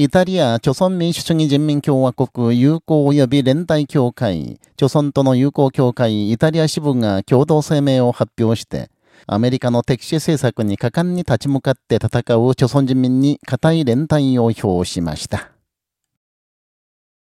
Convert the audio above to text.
イタリア、朝鮮民主主義人民共和国友好及び連帯協会、朝村との友好協会イタリア支部が共同声明を発表して、アメリカの敵視政策に果敢に立ち向かって戦う朝村人民に固い連帯を表しました。